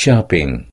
shopping.